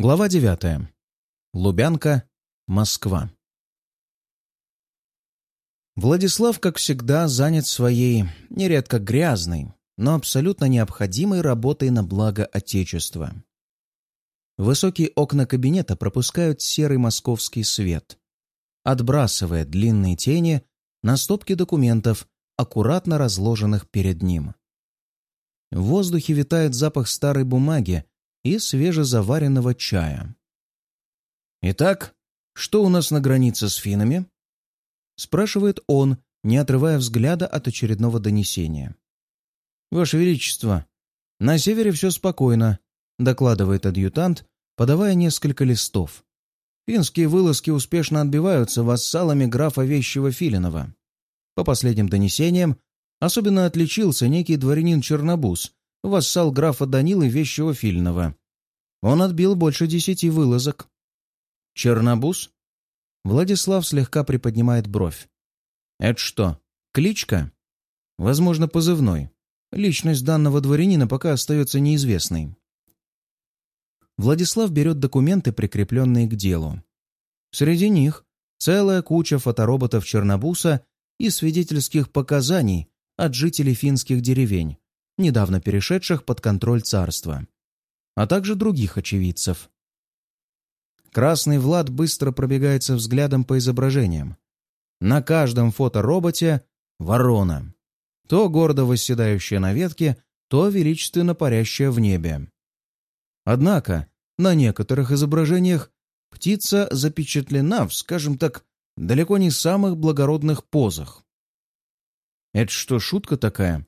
Глава 9. Лубянка, Москва. Владислав, как всегда, занят своей, нередко грязной, но абсолютно необходимой работой на благо Отечества. Высокие окна кабинета пропускают серый московский свет, отбрасывая длинные тени на стопки документов, аккуратно разложенных перед ним. В воздухе витает запах старой бумаги и свежезаваренного чая. «Итак, что у нас на границе с финами?» — спрашивает он, не отрывая взгляда от очередного донесения. «Ваше Величество, на севере все спокойно», — докладывает адъютант, подавая несколько листов. Финские вылазки успешно отбиваются вассалами графа Вещего Филинова. По последним донесениям, особенно отличился некий дворянин Чернобус, вассал графа Данилы Вещего Фильнова. Он отбил больше десяти вылазок. Чернобус? Владислав слегка приподнимает бровь. Это что, кличка? Возможно, позывной. Личность данного дворянина пока остается неизвестной. Владислав берет документы, прикрепленные к делу. Среди них целая куча фотороботов Чернобуса и свидетельских показаний от жителей финских деревень, недавно перешедших под контроль царства, а также других очевидцев. Красный Влад быстро пробегается взглядом по изображениям. На каждом фотороботе — ворона. То гордо восседающая на ветке, то величественно парящая в небе. Однако на некоторых изображениях птица запечатлена в, скажем так, далеко не самых благородных позах. «Это что, шутка такая?» —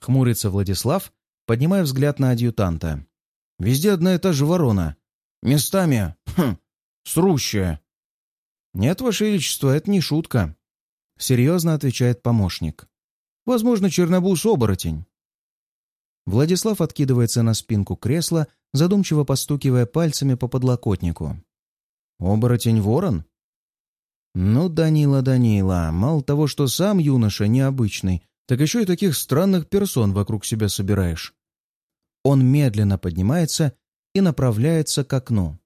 хмурится Владислав, поднимая взгляд на адъютанта. «Везде одна и та же ворона. Местами, хм, срущая». «Нет, Ваше Величество, это не шутка», — серьезно отвечает помощник. «Возможно, чернобус-оборотень». Владислав откидывается на спинку кресла, задумчиво постукивая пальцами по подлокотнику. «Оборотень-ворон?» «Ну, Данила, Данила, мало того, что сам юноша необычный, так еще и таких странных персон вокруг себя собираешь». Он медленно поднимается и направляется к окну,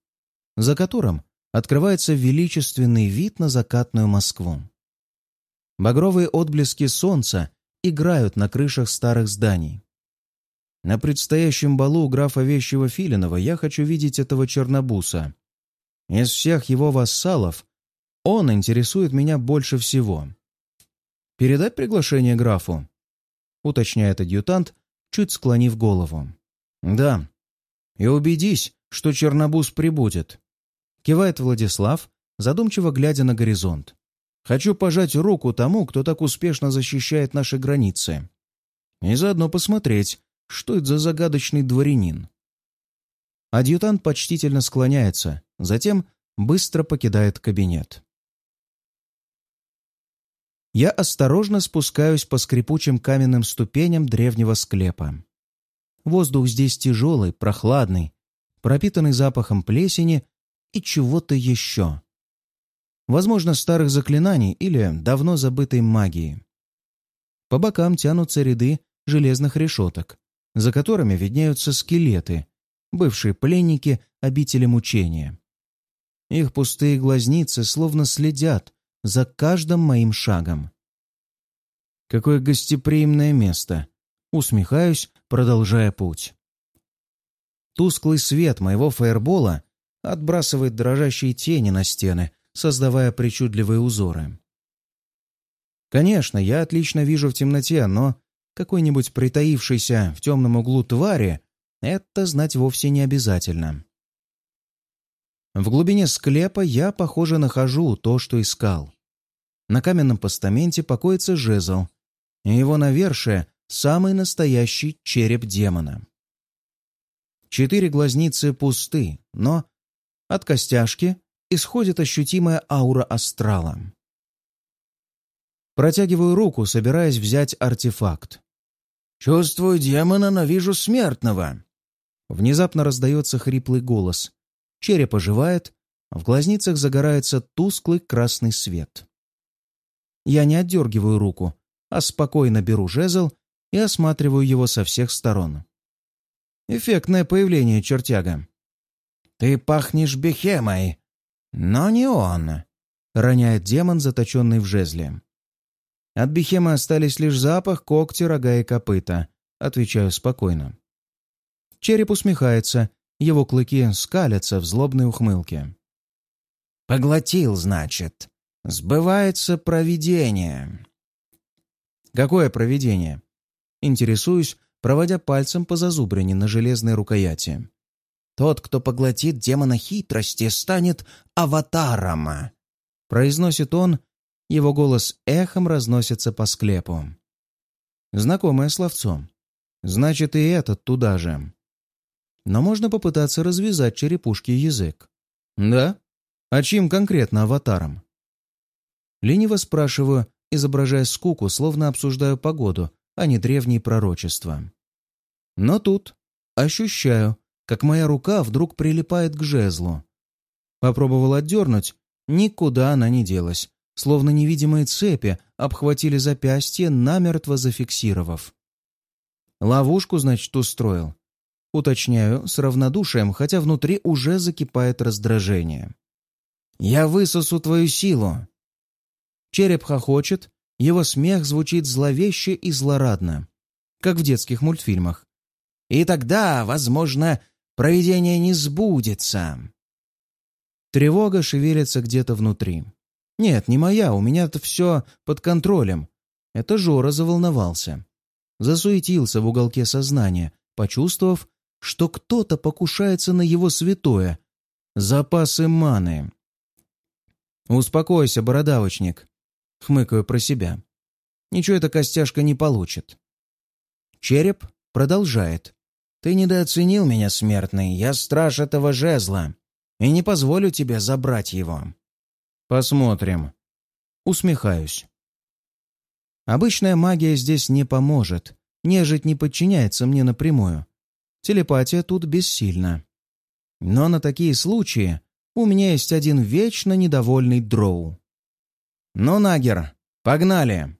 за которым открывается величественный вид на закатную Москву. Багровые отблески солнца играют на крышах старых зданий. На предстоящем балу графа Вещего Филинова я хочу видеть этого чернобуса. Из всех его вассалов он интересует меня больше всего. «Передать приглашение графу?» — уточняет адъютант, чуть склонив голову. «Да. И убедись, что Чернобус прибудет», — кивает Владислав, задумчиво глядя на горизонт. «Хочу пожать руку тому, кто так успешно защищает наши границы. И заодно посмотреть, что это за загадочный дворянин». Адъютант почтительно склоняется, затем быстро покидает кабинет. Я осторожно спускаюсь по скрипучим каменным ступеням древнего склепа. Воздух здесь тяжелый, прохладный, пропитанный запахом плесени и чего-то еще. Возможно, старых заклинаний или давно забытой магии. По бокам тянутся ряды железных решеток, за которыми виднеются скелеты, бывшие пленники обители мучения. Их пустые глазницы словно следят за каждым моим шагом. Какое гостеприимное место! Усмехаюсь, продолжая путь. Тусклый свет моего фаербола отбрасывает дрожащие тени на стены, создавая причудливые узоры. Конечно, я отлично вижу в темноте, но какой-нибудь притаившийся в темном углу твари это знать вовсе не обязательно. В глубине склепа я, похоже, нахожу то, что искал. На каменном постаменте покоится жезл, и его навершие — самый настоящий череп демона. Четыре глазницы пусты, но от костяшки исходит ощутимая аура астрала. Протягиваю руку, собираясь взять артефакт. «Чувствую демона, но вижу смертного!» Внезапно раздается хриплый голос, череп оживает, в глазницах загорается тусклый красный свет. Я не отдергиваю руку, а спокойно беру жезл и осматриваю его со всех сторон. Эффектное появление чертяга. «Ты пахнешь бехемой, но не он», — роняет демон, заточенный в жезле. От бехемы остались лишь запах, когти, рога и копыта. Отвечаю спокойно. Череп усмехается, его клыки скалятся в злобной ухмылке. «Поглотил, значит. Сбывается провидение». «Какое провидение?» Интересуюсь, проводя пальцем по зазубрине на железной рукояти. «Тот, кто поглотит демона хитрости, станет аватаром», — произносит он, его голос эхом разносится по склепу. Знакомое словцо. Значит, и этот туда же. Но можно попытаться развязать черепушки язык. Да? А чьим конкретно аватаром? Лениво спрашиваю, изображая скуку, словно обсуждаю погоду, а не древние пророчества. Но тут ощущаю, как моя рука вдруг прилипает к жезлу. Попробовал отдернуть, никуда она не делась, словно невидимые цепи обхватили запястье, намертво зафиксировав. Ловушку, значит, устроил. Уточняю с равнодушием, хотя внутри уже закипает раздражение. «Я высосу твою силу!» Череп хохочет, его смех звучит зловеще и злорадно, как в детских мультфильмах. «И тогда, возможно, провидение не сбудется!» Тревога шевелится где-то внутри. Нет, не моя, у меня это все под контролем. Это Жора заволновался. Засуетился в уголке сознания, почувствовав, что кто-то покушается на его святое. Запасы маны. «Успокойся, бородавочник», — хмыкаю про себя. «Ничего эта костяшка не получит». Череп продолжает. «Ты недооценил меня, смертный. Я страж этого жезла, и не позволю тебе забрать его». Посмотрим. Усмехаюсь. Обычная магия здесь не поможет. Нежить не подчиняется мне напрямую. Телепатия тут бессильна. Но на такие случаи у меня есть один вечно недовольный дроу. «Ну, Нагер, погнали!»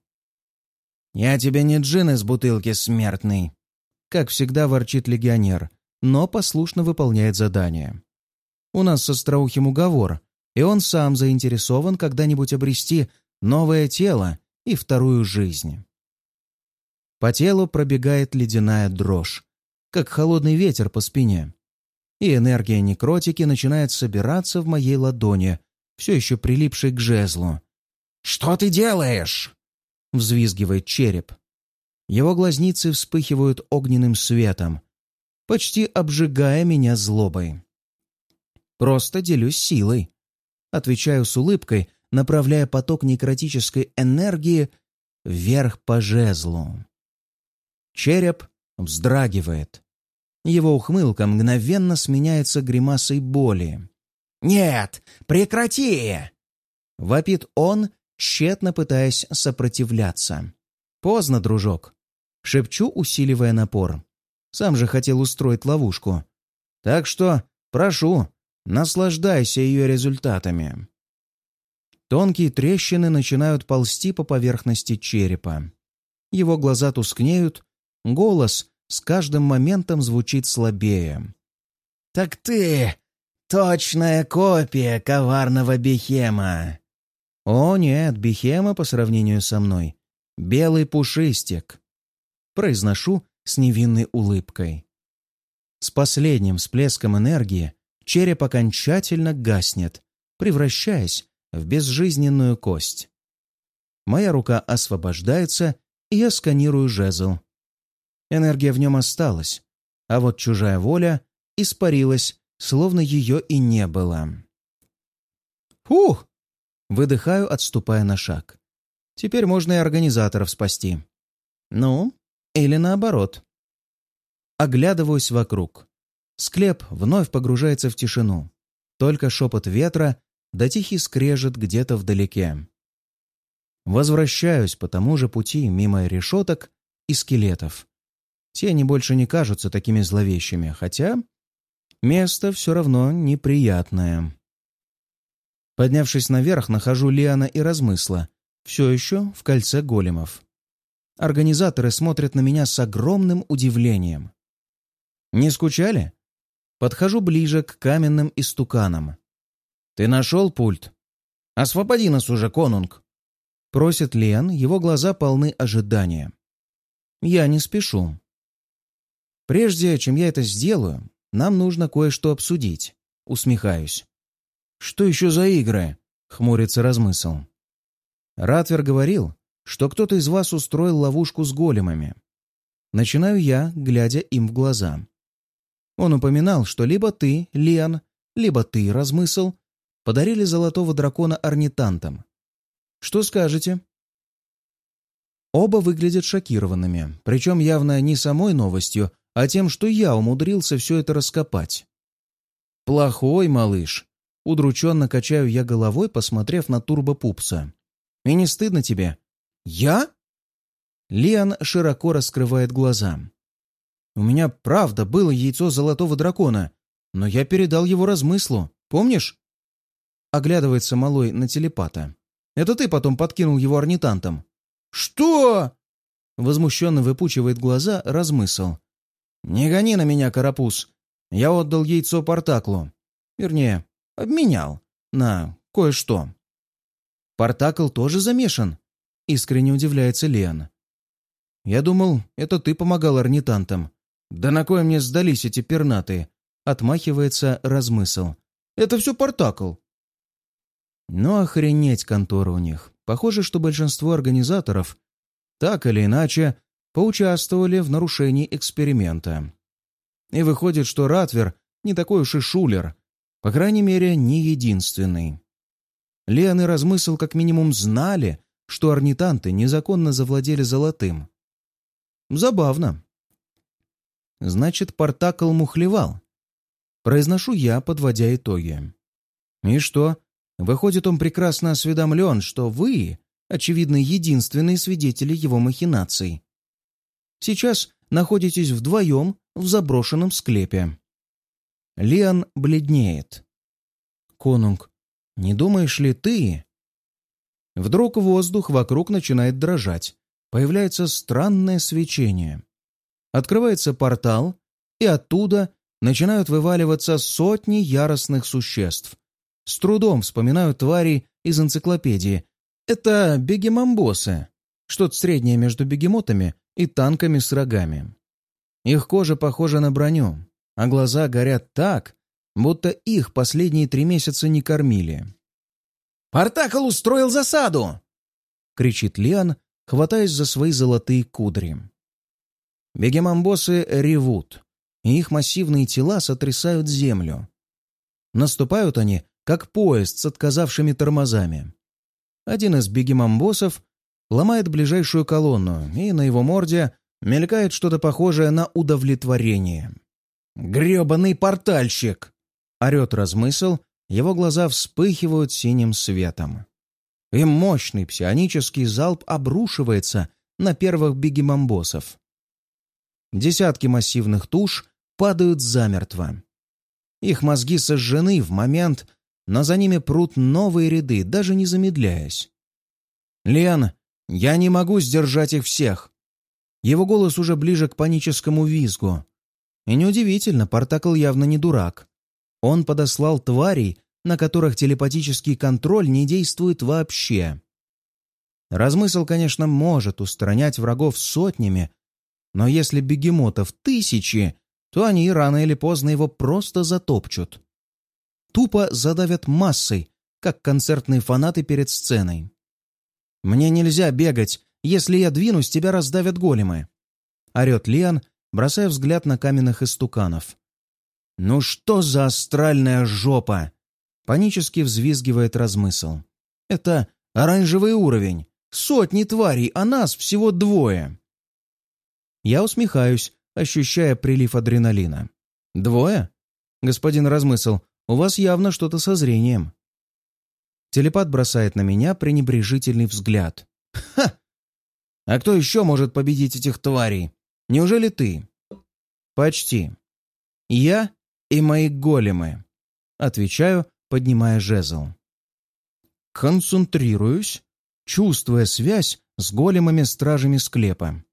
«Я тебе не джин из бутылки, смертный!» Как всегда ворчит легионер, но послушно выполняет задание. У нас со Страухим уговор, и он сам заинтересован когда-нибудь обрести новое тело и вторую жизнь. По телу пробегает ледяная дрожь, как холодный ветер по спине, и энергия некротики начинает собираться в моей ладони, все еще прилипшей к жезлу. «Что ты делаешь?» — взвизгивает череп. Его глазницы вспыхивают огненным светом, почти обжигая меня злобой. Просто делюсь силой. Отвечаю с улыбкой, направляя поток некротической энергии вверх по жезлу. Череп вздрагивает. Его ухмылка мгновенно сменяется гримасой боли. «Нет, прекрати!» — вопит он, тщетно пытаясь сопротивляться. «Поздно, дружок!» — шепчу, усиливая напор. Сам же хотел устроить ловушку. «Так что, прошу, Наслаждайся ее результатами. Тонкие трещины начинают ползти по поверхности черепа. Его глаза тускнеют, голос с каждым моментом звучит слабее. «Так ты точная копия коварного Бехема!» «О нет, Бехема по сравнению со мной. Белый пушистик!» Произношу с невинной улыбкой. С последним всплеском энергии череп окончательно гаснет, превращаясь в безжизненную кость. Моя рука освобождается, и я сканирую жезл. Энергия в нем осталась, а вот чужая воля испарилась, словно ее и не было. «Фух!» — выдыхаю, отступая на шаг. Теперь можно и организаторов спасти. Ну, или наоборот. Оглядываюсь вокруг. Склеп вновь погружается в тишину. Только шепот ветра да тихий скрежет где-то вдалеке. Возвращаюсь по тому же пути мимо решеток и скелетов. Тени больше не кажутся такими зловещими, хотя место все равно неприятное. Поднявшись наверх, нахожу Лиана и Размысла, все еще в кольце големов. Организаторы смотрят на меня с огромным удивлением. «Не скучали?» Подхожу ближе к каменным истуканам. «Ты нашел пульт? Освободи нас уже, конунг!» Просит Лен, его глаза полны ожидания. Я не спешу. Прежде чем я это сделаю, нам нужно кое-что обсудить. Усмехаюсь. «Что еще за игры?» — хмурится размысл. Ратвер говорил, что кто-то из вас устроил ловушку с големами. Начинаю я, глядя им в глаза. Он упоминал, что либо ты, Лиан, либо ты, размысл, подарили золотого дракона орнитантам. Что скажете? Оба выглядят шокированными, причем явно не самой новостью, а тем, что я умудрился все это раскопать. «Плохой малыш», — удрученно качаю я головой, посмотрев на турбопупса. «И не стыдно тебе?» «Я?» Лиан широко раскрывает глаза. «У меня правда было яйцо золотого дракона, но я передал его размыслу, помнишь?» Оглядывается малой на телепата. «Это ты потом подкинул его орнитантом?» «Что?» Возмущенно выпучивает глаза размысл. «Не гони на меня, карапуз. Я отдал яйцо Портаклу. Вернее, обменял на кое-что». «Портакл тоже замешан?» Искренне удивляется Лен. «Я думал, это ты помогал орнитантам. Да на кое мне сдались эти пернатые?» Отмахивается размысл. «Это все Портакл». Ну охренеть контора у них. Похоже, что большинство организаторов так или иначе поучаствовали в нарушении эксперимента. И выходит, что Ратвер не такой уж и шулер, по крайней мере, не единственный. Лен и Размысл как минимум знали, что орнитанты незаконно завладели золотым. Забавно. Значит, Портакл мухлевал. Произношу я, подводя итоги. И что? Выходит, он прекрасно осведомлен, что вы, очевидно, единственные свидетели его махинаций. Сейчас находитесь вдвоем в заброшенном склепе. Лиан бледнеет. «Конунг, не думаешь ли ты...» Вдруг воздух вокруг начинает дрожать. Появляется странное свечение. Открывается портал, и оттуда начинают вываливаться сотни яростных существ. С трудом вспоминаю твари из энциклопедии. Это бегемомбосы, что-то среднее между бегемотами и танками с рогами. Их кожа похожа на броню, а глаза горят так, будто их последние три месяца не кормили. «Портакл устроил засаду!» — кричит Лиан, хватаясь за свои золотые кудри. Бегемомбосы ревут, и их массивные тела сотрясают землю. Наступают они, как поезд с отказавшими тормозами. Один из бегемомбосов ломает ближайшую колонну, и на его морде мелькает что-то похожее на удовлетворение. «Гребаный портальщик!» — орет размысл, его глаза вспыхивают синим светом. И мощный псионический залп обрушивается на первых бегемомбосов. Десятки массивных туш падают замертво. Их мозги сожжены в момент, но за ними прут новые ряды, даже не замедляясь. «Лен, я не могу сдержать их всех!» Его голос уже ближе к паническому визгу. И неудивительно, Партакл явно не дурак. Он подослал тварей, на которых телепатический контроль не действует вообще. Размысл, конечно, может устранять врагов сотнями, но если бегемотов тысячи, то они рано или поздно его просто затопчут. Тупо задавят массой, как концертные фанаты перед сценой. «Мне нельзя бегать. Если я двинусь, тебя раздавят големы!» — орет Лиан, бросая взгляд на каменных истуканов. «Ну что за астральная жопа!» Панически взвизгивает размысл. «Это оранжевый уровень. Сотни тварей, а нас всего двое!» Я усмехаюсь, ощущая прилив адреналина. «Двое? Господин Размысл, у вас явно что-то со зрением». Телепат бросает на меня пренебрежительный взгляд. «Ха! А кто еще может победить этих тварей? Неужели ты?» «Почти. Я и мои големы», — отвечаю, поднимая жезл. Концентрируюсь, чувствуя связь с големами-стражами склепа.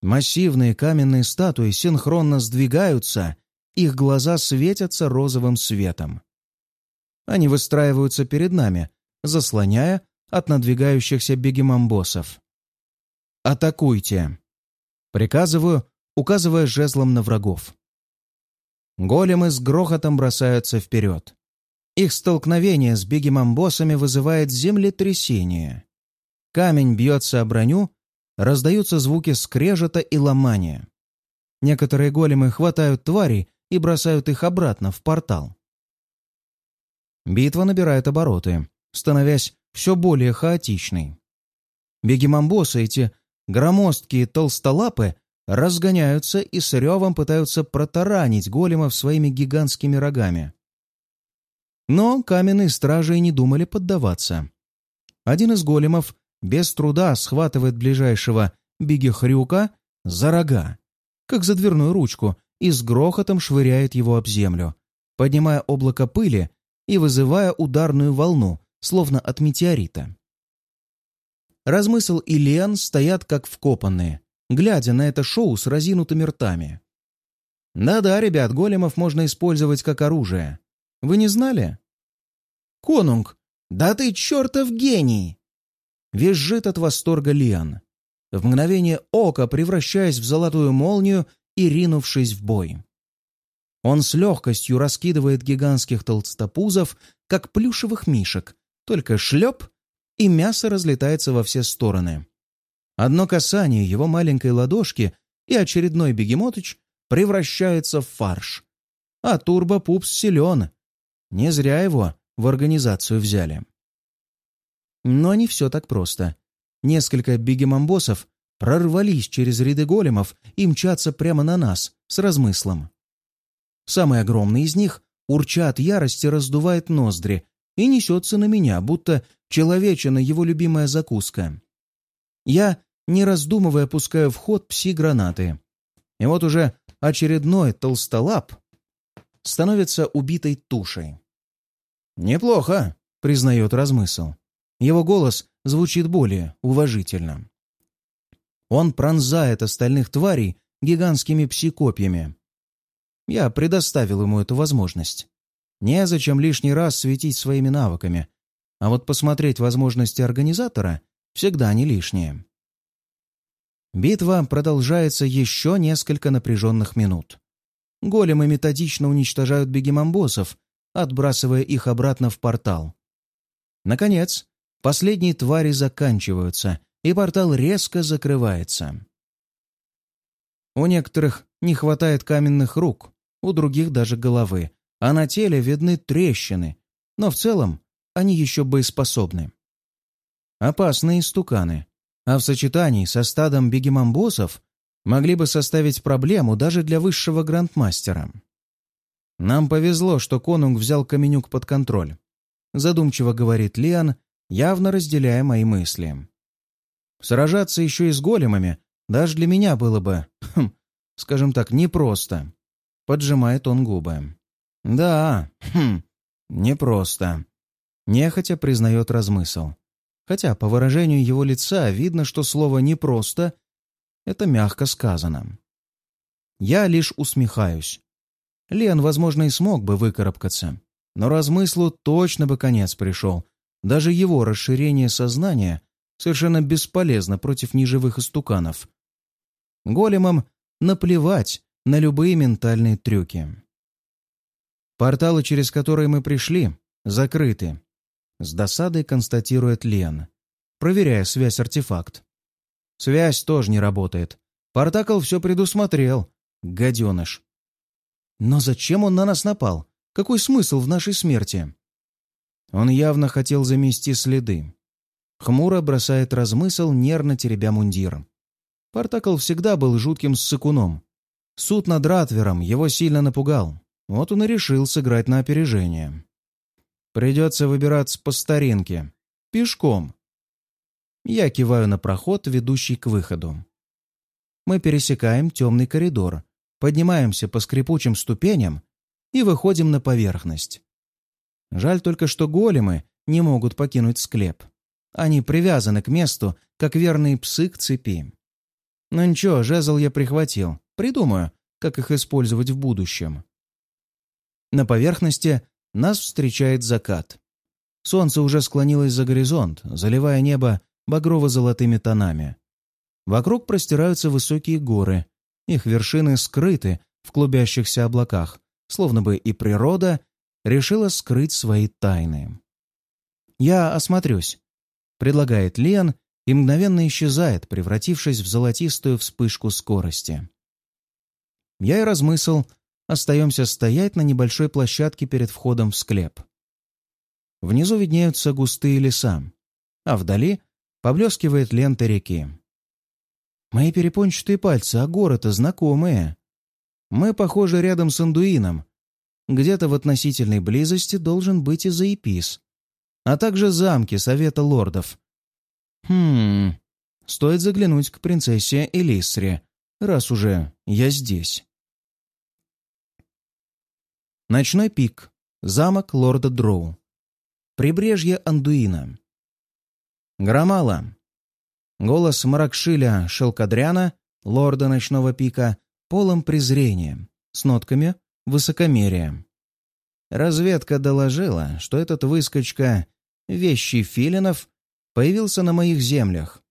Массивные каменные статуи синхронно сдвигаются их глаза светятся розовым светом. Они выстраиваются перед нами, заслоняя от надвигающихся бегемамбосов. «Атакуйте!» Приказываю, указывая жезлом на врагов. Големы с грохотом бросаются вперед. Их столкновение с бегемамбосами вызывает землетрясение. Камень бьется о броню, раздаются звуки скрежета и ломания. Некоторые големы хватают тварей и бросают их обратно в портал. Битва набирает обороты, становясь все более хаотичной. Бегемамбосы, эти громоздкие толстолапы, разгоняются и с ревом пытаются протаранить големов своими гигантскими рогами. Но каменные стражи и не думали поддаваться. Один из големов без труда схватывает ближайшего бигехрюка за рога, как за дверную ручку, и с грохотом швыряет его об землю, поднимая облако пыли и вызывая ударную волну, словно от метеорита. Размысл и Лиан стоят как вкопанные, глядя на это шоу с разинутыми ртами. Да-да, ребят, големов можно использовать как оружие. Вы не знали? Конунг, да ты чертов гений! Визжит от восторга Лиан, в мгновение ока превращаясь в золотую молнию и ринувшись в бой. Он с легкостью раскидывает гигантских толстопузов, как плюшевых мишек, только шлеп, и мясо разлетается во все стороны. Одно касание его маленькой ладошки, и очередной бегемотыч превращается в фарш. А турбо-пупс силен. Не зря его в организацию взяли. Но не все так просто. Несколько бегемомбосов прорвались через ряды големов и мчатся прямо на нас с размыслом. Самый огромный из них, урча от ярости, раздувает ноздри и несется на меня, будто человечина его любимая закуска. Я, не раздумывая, пускаю в ход пси-гранаты. И вот уже очередной толстолап становится убитой тушей. «Неплохо», — признает размысл. Его голос звучит более уважительно. Он пронзает остальных тварей гигантскими псикопьями. Я предоставил ему эту возможность. Незачем лишний раз светить своими навыками, а вот посмотреть возможности организатора всегда не лишнее. Битва продолжается еще несколько напряженных минут. Големы методично уничтожают бегемомбосов, отбрасывая их обратно в портал. Наконец, последние твари заканчиваются, и портал резко закрывается. У некоторых не хватает каменных рук, у других даже головы, а на теле видны трещины, но в целом они еще боеспособны. Опасные стуканы, а в сочетании со стадом бегемамбосов могли бы составить проблему даже для высшего грандмастера. «Нам повезло, что конунг взял Каменюк под контроль», задумчиво говорит Лиан, явно разделяя мои мысли. «Сражаться еще и с големами даже для меня было бы, хм, скажем так, непросто. Поджимает он губы. Да, хм, непросто. Нехотя признает размысл. Хотя по выражению его лица видно, что слово «непросто» — это мягко сказано. Я лишь усмехаюсь. Лен, возможно, и смог бы выкарабкаться, но размыслу точно бы конец пришел. Даже его расширение сознания совершенно бесполезно против неживых истуканов. Големам наплевать на любые ментальные трюки. Порталы, через которые мы пришли, закрыты. С досадой констатирует Лен, проверяя связь-артефакт. Связь тоже не работает. Портакл все предусмотрел. Гаденыш. Но зачем он на нас напал? Какой смысл в нашей смерти? Он явно хотел замести следы. Хмуро бросает размысл, нервно теребя мундир. Портакл всегда был жутким ссыкуном. Суд над Ратвером его сильно напугал. Вот он и решил сыграть на опережение. Придется выбираться по старинке. Пешком. Я киваю на проход, ведущий к выходу. Мы пересекаем темный коридор, поднимаемся по скрипучим ступеням и выходим на поверхность. Жаль только, что големы не могут покинуть склеп. Они привязаны к месту, как верные псы к цепи. Но ничего, жезл я прихватил. Придумаю, как их использовать в будущем. На поверхности нас встречает закат. Солнце уже склонилось за горизонт, заливая небо багрово-золотыми тонами. Вокруг простираются высокие горы. Их вершины скрыты в клубящихся облаках, словно бы и природа решила скрыть свои тайны. «Я осмотрюсь», — предлагает Лен и мгновенно исчезает, превратившись в золотистую вспышку скорости. Я и размысл, остаемся стоять на небольшой площадке перед входом в склеп. Внизу виднеются густые леса, а вдали поблескивает лента реки. Мои перепончатые пальцы, а горы-то знакомые. Мы, похожи, рядом с Андуином. Где-то в относительной близости должен быть и Заепис, а также замки Совета Лордов. Хм, стоит заглянуть к принцессе Элисре, раз уже я здесь. Ночной пик. Замок лорда Дроу. Прибрежье Андуина. Громала. Голос Маракшиля Шелкадряна, лорда Ночного пика, полом презрения, с нотками высокомерия. Разведка доложила, что этот выскочка, вещий Филинов, появился на моих землях.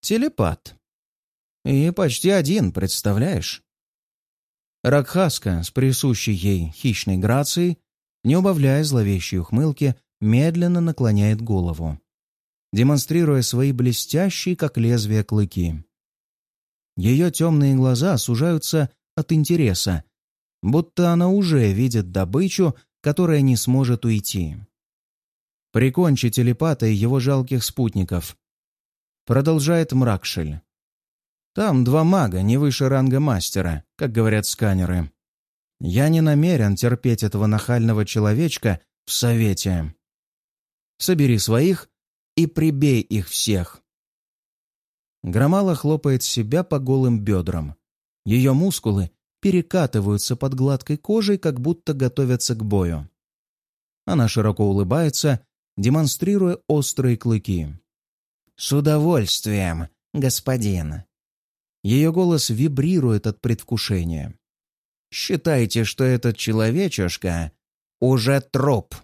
Телепат. И почти один, представляешь? Ракхаска с присущей ей хищной грацией, не убавляя зловещей ухмылки, медленно наклоняет голову, демонстрируя свои блестящие, как лезвие, клыки. Ее темные глаза сужаются от интереса, будто она уже видит добычу, которая не сможет уйти. «Прикончи телепата и его жалких спутников», — продолжает Мракшель. Там два мага, не выше ранга мастера, как говорят сканеры. Я не намерен терпеть этого нахального человечка в совете. Собери своих и прибей их всех. Громала хлопает себя по голым бедрам. Ее мускулы перекатываются под гладкой кожей, как будто готовятся к бою. Она широко улыбается, демонстрируя острые клыки. «С удовольствием, господин!» Ее голос вибрирует от предвкушения. «Считайте, что этот человечишка уже труп!»